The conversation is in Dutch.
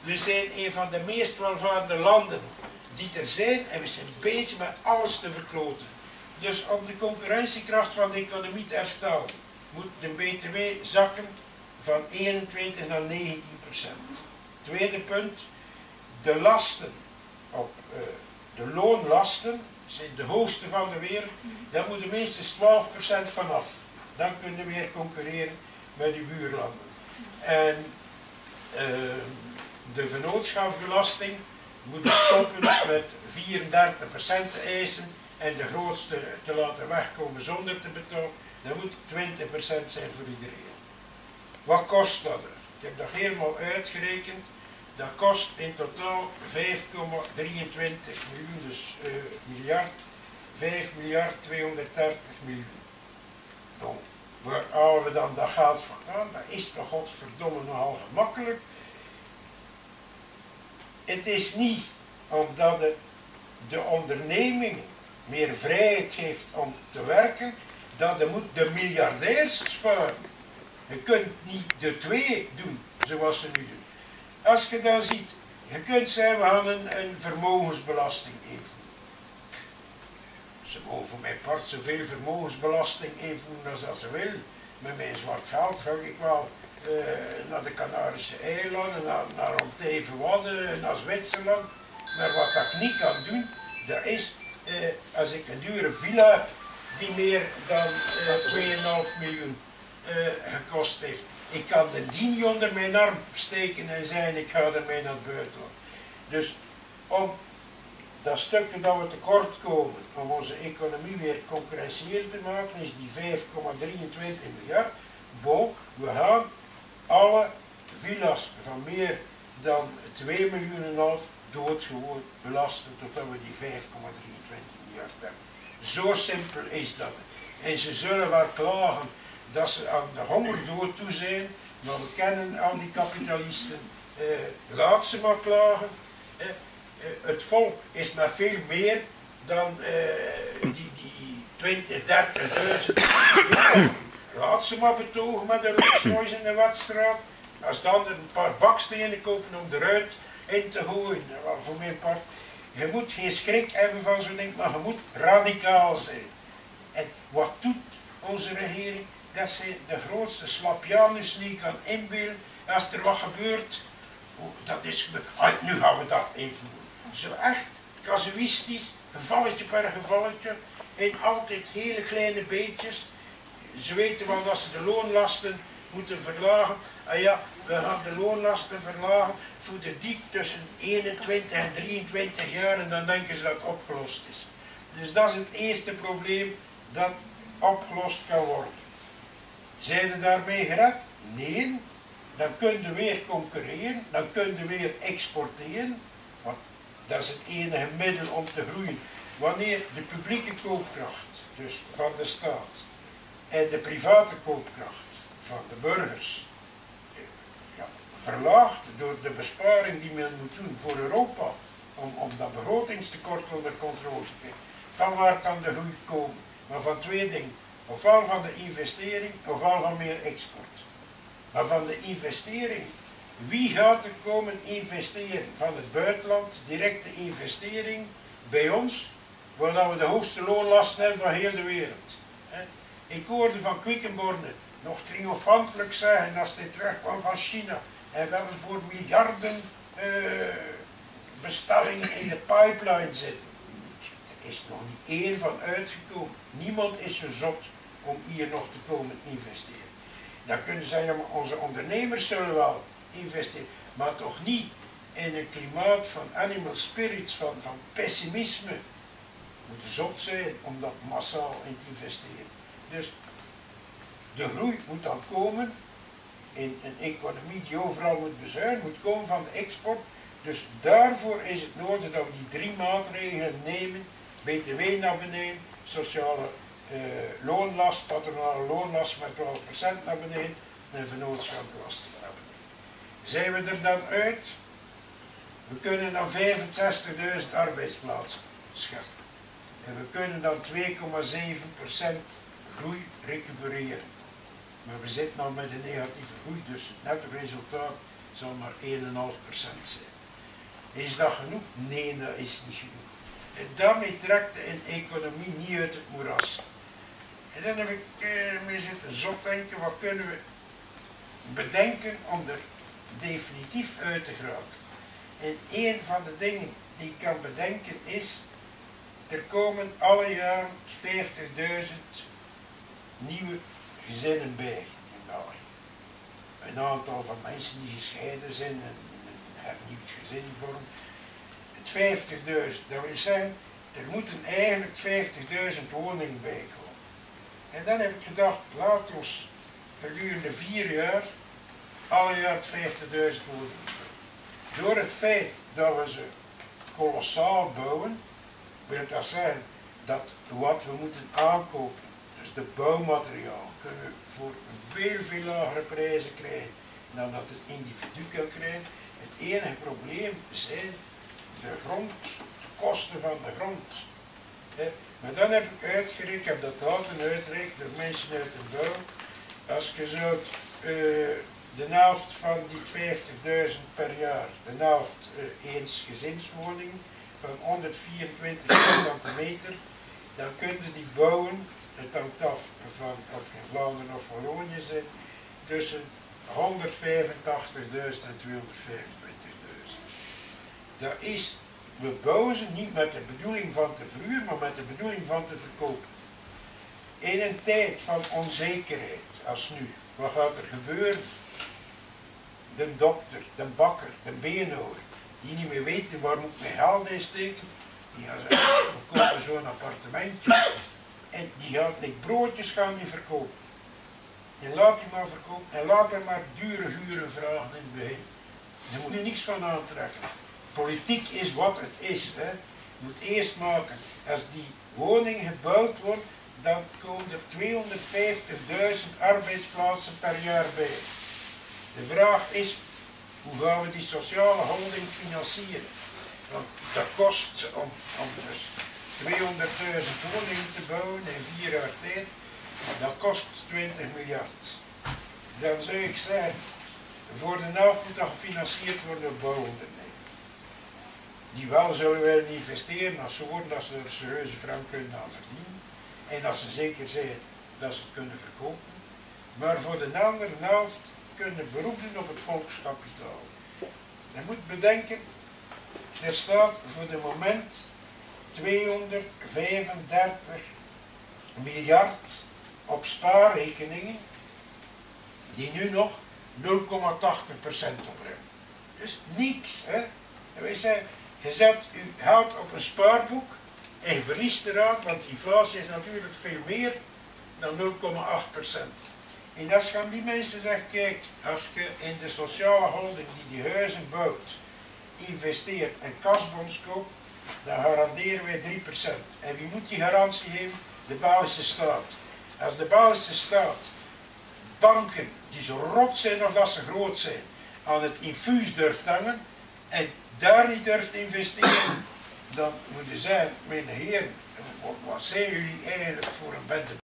We zijn een van de meest welvarende landen die er zijn en we zijn bezig met alles te verkloten. Dus om de concurrentiekracht van de economie te herstellen, moet de BTW zakken van 21 naar 19 procent. Tweede punt, de lasten, op, uh, de loonlasten, zijn de hoogste van de wereld, daar moeten minstens 12 procent vanaf. Dan kunnen we weer concurreren met de buurlanden. En uh, de vennootschapsbelasting moet stoppen met 34 procent te eisen en de grootste te laten wegkomen zonder te betalen. Dan moet 20 procent zijn voor iedereen. Wat kost dat er? Ik heb dat helemaal uitgerekend. Dat kost in totaal 5,23 miljoen, dus uh, miljard, 5 miljard 230 miljoen. Nou, waar halen we dan dat geld vandaan? Dat is toch godverdomme nogal gemakkelijk. Het is niet omdat het de onderneming meer vrijheid heeft om te werken, dat de moet de miljardairs sparen. Je kunt niet de twee doen zoals ze nu doen. Als je dan ziet, je kunt zeggen we gaan een, een vermogensbelasting invoeren. Ze mogen voor mijn part zoveel vermogensbelasting invoeren als ze willen. Met mijn zwart geld ga ik wel uh, naar de Canarische eilanden, naar, naar Onteven naar Zwitserland. Maar wat ik niet kan doen, dat is uh, als ik een dure villa heb die meer dan uh, 2,5 miljoen gekost heeft. Ik kan de dien onder mijn arm steken en zeggen ik ga ermee naar het buitenland. Dus om dat stukje dat we tekort komen, om onze economie weer concurrentieel te maken, is die 5,23 miljard. Bon, we gaan alle villa's van meer dan 2 miljoen en half doodgewoon belasten totdat we die 5,23 miljard hebben. Zo simpel is dat. En ze zullen wel klagen dat ze aan de hongerdood toe zijn, maar we kennen al die kapitalisten. Eh, laat ze maar klagen. Eh, eh, het volk is maar veel meer dan eh, die, die 20, 30.000. laat ze maar betogen met de Rolls in de Watstraat. Als dan een paar bakstenen kopen om eruit in te gooien, nou, voor mijn part. Je moet geen schrik hebben van zo'n ding, maar je moet radicaal zijn. En wat doet onze regering? Dat ze de grootste slapjanus niet kan inbeelden. Als er wat gebeurt, oh, dat is gebeurd. Nu gaan we dat invoeren. Zo echt casuïstisch, gevalletje per gevalletje, in altijd hele kleine beetjes. Ze weten wel dat ze de loonlasten moeten verlagen. Ah ja, we gaan de loonlasten verlagen voor de diep tussen 21 en 23 jaar en dan denken ze dat het opgelost is. Dus dat is het eerste probleem dat opgelost kan worden. Zijn ze daarmee gered? Nee. Dan kunnen we weer concurreren, dan kunnen we weer exporteren, want dat is het enige middel om te groeien. Wanneer de publieke koopkracht, dus van de staat, en de private koopkracht van de burgers ja, verlaagd door de besparing die men moet doen voor Europa om, om dat begrotingstekort onder controle te krijgen. Van waar kan de groei komen? Maar van twee dingen. Ofwel van de investering, ofwel van meer export. Maar van de investering, wie gaat er komen investeren? Van het buitenland, directe investering bij ons, waar we de hoogste loonlasten hebben van heel de wereld. Ik hoorde van Quickenborne nog triomfantelijk zeggen als hij terugkwam van China. En we hebben voor miljarden uh, bestellingen in de pipeline zitten. Er is nog niet één van uitgekomen. Niemand is zo zot om hier nog te komen investeren. Dan kunnen ze zeggen, onze ondernemers zullen wel investeren, maar toch niet in een klimaat van animal spirits, van, van pessimisme. Moeten zot zijn om dat massaal in te investeren. Dus de groei moet dan komen in een economie die overal moet bezuinigen, moet komen van de export. Dus daarvoor is het nodig dat we die drie maatregelen nemen. BTW naar beneden, sociale uh, loonlast, patronale loonlast met 12% naar beneden en vennootschapbelasting naar beneden. Zijn we er dan uit? We kunnen dan 65.000 arbeidsplaatsen scheppen. En we kunnen dan 2,7% groei recupereren. Maar we zitten al met een negatieve groei, dus het resultaat zal maar 1,5% zijn. Is dat genoeg? Nee, dat is niet genoeg. En daarmee trekt de economie niet uit het moeras. En dan heb ik eh, mee zitten zot denken, wat kunnen we bedenken om er definitief uit te geraken. En een van de dingen die ik kan bedenken is, er komen alle jaar 50.000 nieuwe gezinnen bij in België. Een aantal van mensen die gescheiden zijn en een hernieuwd gezin vormen. Het 50.000, dat wil zeggen, er moeten eigenlijk 50.000 woningen bij komen. En dan heb ik gedacht, laat ons gedurende vier jaar alle jaar 50.000 woningen Door het feit dat we ze kolossaal bouwen, wil dat zeggen dat wat we moeten aankopen, dus de bouwmateriaal, kunnen we voor veel, veel lagere prijzen krijgen dan dat het individu kan krijgen. Het enige probleem zijn de grond, de kosten van de grond. Maar dan heb ik uitgerekend, ik heb dat laten uitrekenen door mensen uit de bouw, als je zo uh, de helft van die 50.000 per jaar, de helft uh, eens gezinswoning van 124 vierkante meter, dan kunnen die bouwen, het hangt af van of je Vlaanderen of Wallonië zit, tussen 185.000 en 225.000. Dat is, we bouwen niet met de bedoeling van te verhuren, maar met de bedoeling van te verkopen. In een tijd van onzekerheid als nu, wat gaat er gebeuren? De dokter, de bakker, de beenhouwer, die niet meer weten waar moet mijn geld in steken, die gaan zeggen, we kopen zo'n appartementje en die gaat like broodjes gaan die verkopen. En laat die maar verkopen en laat hem maar dure huren vragen in het begin. Je moet er niks van aantrekken. Politiek is wat het is. Hè. Je moet eerst maken, als die woning gebouwd wordt, dan komen er 250.000 arbeidsplaatsen per jaar bij. De vraag is, hoe gaan we die sociale holding financieren? Want dat kost om, om dus 200.000 woningen te bouwen in vier jaar tijd, dat kost 20 miljard. Dan zou ik zeggen, voor de helft moet dat gefinancierd worden door bouwondernemingen. Die wel zullen willen investeren als ze dat ze er serieuze frank kunnen aan verdienen. En als ze zeker zijn dat ze het kunnen verkopen. Maar voor de andere helft kunnen beroep doen op het volkskapitaal. Je moet bedenken, er staat voor de moment 235 miljard op spaarrekeningen die nu nog 0,80% opbrengen. Dus niks. Hè? En wij zeggen, je zet uw geld op een spaarboek en je verliest eraan, want inflatie is natuurlijk veel meer dan 0,8%. En als gaan die mensen zeggen, kijk, als je in de sociale holding die die huizen bouwt, investeert en kasbons koopt, dan garanderen wij 3%. En wie moet die garantie geven? De Belgische staat. Als de Belgische staat banken die zo rot zijn of dat ze groot zijn, aan het infuus durft hangen en daar niet durft investeren, dan moeten zij, mijn heren, wat zijn jullie eigenlijk voor een bende